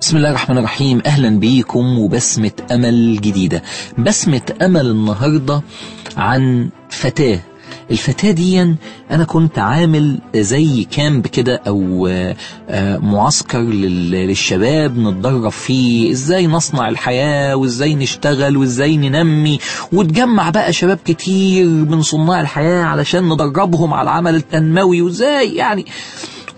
بسم الله الرحمن الرحيم. أهلا بيكم وبسمة أمل جديدة. بسمة أمل النهاردة عن فتاة. الفتاة دي أنا كنت عامل زي كامب كده أو معسكر للشباب نتدرب فيه. إزاي نصنع الحياة وإزاي نشتغل وإزاي ننمي. وتجمع بقى شباب كتير من صناع الحياة علشان ندربهم على العمل التنموي. وإزاي يعني؟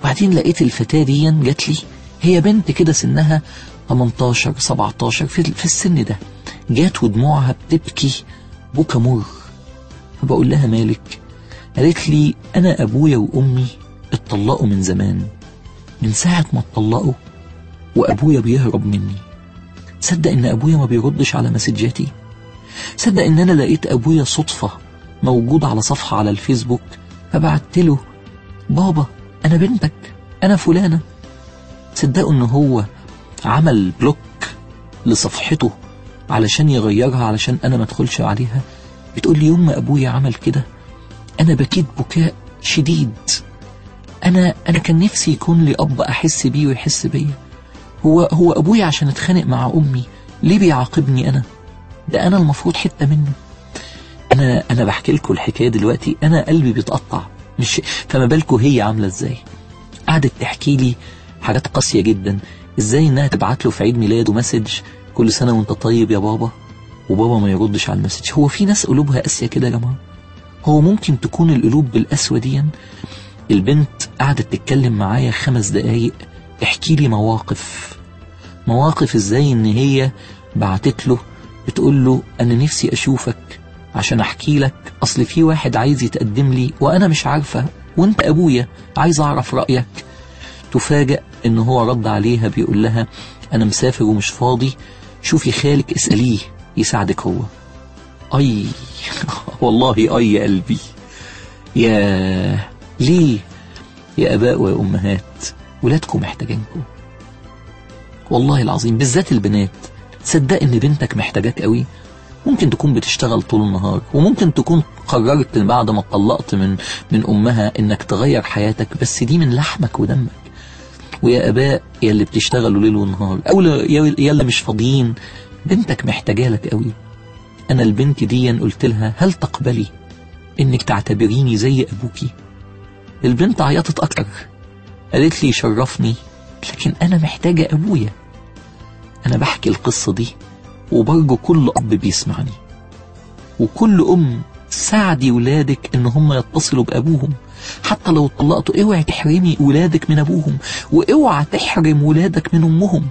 وبعدين لقيت الفتاة دي جات لي هي بنت كده سنها 18 17 في, في السن ده جات ودموعها بتبكي بكى مر فبقول لها مالك؟ قالت لي أنا أبويا وأمي اتطلقوا من زمان من ساعة ما اتطلقوا وأبويا بيهرب مني. تصدق إن أبويا ما بيردش على مسجاتي؟ تصدق إن أنا لقيت أبويا صدفة موجود على صفحة على الفيسبوك فبعت له بابا أنا بنتك أنا فلانة. تصدقوا إن هو عمل block لصفحته علشان يغيرها علشان أنا ما أدخلش عليها؟ بتقول لي يوم ما أبويا عمل كده أنا بكيت بكاء شديد. أنا أنا كان نفسي يكون لي أب أحس بيه ويحس بيا. هو هو أبويا عشان أتخانق مع أمي ليه بيعاقبني أنا؟ ده أنا المفروض حتة منه. أنا أنا بحكي لكم الحكاية دلوقتي أنا قلبي بيتقطع مش فما بالكم هي عاملة إزاي. قعدت تحكي لي حاجات قاسية جدا. إزاي إنها تبعت له في عيد ميلاده message كل سنة وأنت طيب يا بابا؟ وبابا ما يردش على ال message. هو في ناس قلوبها قاسية كده يا جماعة؟ هو ممكن تكون القلوب بالقسوة دي؟ البنت قعدت تتكلم معايا خمس دقايق. تحكي لي مواقف. مواقف إزاي إن هي بعتت له بتقول له أنا نفسي أشوفك عشان أحكي لك. أصل في واحد عايز يتقدم لي وأنا مش عارفة. وأنت أبويا عايز أعرف رأيك. تفاجأ إن هو رد عليها بيقول لها أنا مسافر ومش فاضي شوفي خالك اسأليه يساعدك هو. أي والله أي يا قلبي. يا ليه؟ يا أباء ويا امهات ولادكم محتاجينكم. والله العظيم بالذات البنات. تصدق إن بنتك محتاجاك قوي؟ ممكن تكون بتشتغل طول النهار وممكن تكون قررت بعد ما اتطلقت من من أمها إنك تغير حياتك بس دي من لحمك ودمك. ويا أباء يا اللي بتشتغلوا ليل ونهار. أو يا اللي مش فاضيين. بنتك محتاجة لك قوي. أنا البنت دي قلت لها هل تقبلي إنك تعتبريني زي أبوكي؟ البنت عيطت أكتر. قالت لي شرفني لكن أنا محتاجة أبويا. أنا بحكي القصة دي وبرجو كل أب بيسمعني. وكل أم ساعدي ولادك إن هم يتصلوا بأبوهم. حتى لو اتطلقتوا اوعي تحرمي ولادك من ابوهم واوعى تحرم ولادك من امهم.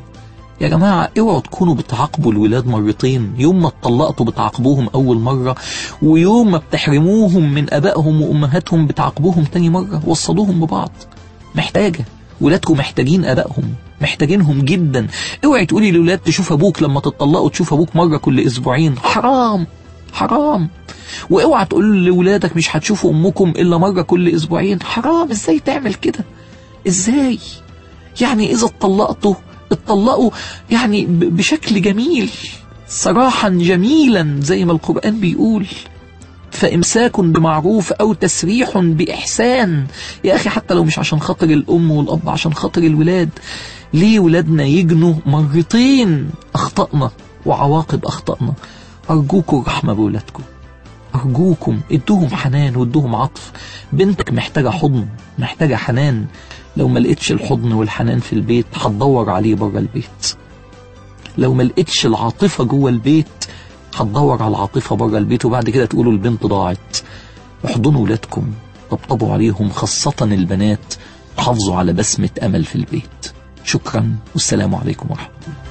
يا جماعة اوعوا تكونوا بتعاقبوا الولاد مرتين. يوم ما اتطلقتوا بتعاقبوهم أول مرة ويوم ما بتحرموهم من أبائهم وأمهاتهم بتعاقبوهم تاني مرة وصلوهم ببعض. محتاجة. ولادكم محتاجين أبائهم محتاجينهم جدا. اوعي تقولي للولاد تشوف أبوك لما تتطلقوا تشوف أبوك مرة كل أسبوعين. حرام حرام. واوعى تقول لولادك مش هتشوفوا أمكم إلا مرة كل أسبوعين. حرام إزاي تعمل كده؟ إزاي؟ يعني إذا اتطلقتوا اتطلقوا يعني بشكل جميل صراحا جميلا زي ما القرآن بيقول. فإمساك بمعروف أو تسريح بإحسان. يا أخي حتى لو مش عشان خاطر الأم والأب عشان خاطر الولاد. ليه ولادنا يجنوا مرتين أخطأنا وعواقب أخطأنا؟ أرجوكم رحمة بولادكم. أرجوكم إدوهم حنان وإدوهم عطف. بنتك محتاجة حضن محتاجة حنان. لو ما لقيتش الحضن والحنان في البيت هتدور عليه بره البيت. لو ما لقيتش العاطفة جوه البيت هتدور على العاطفة بره البيت وبعد كده تقولوا البنت ضاعت. احضنوا ولادكم طبطبوا عليهم خاصة البنات حافظوا على بسمة أمل في البيت. شكرا والسلام عليكم ورحمة الله.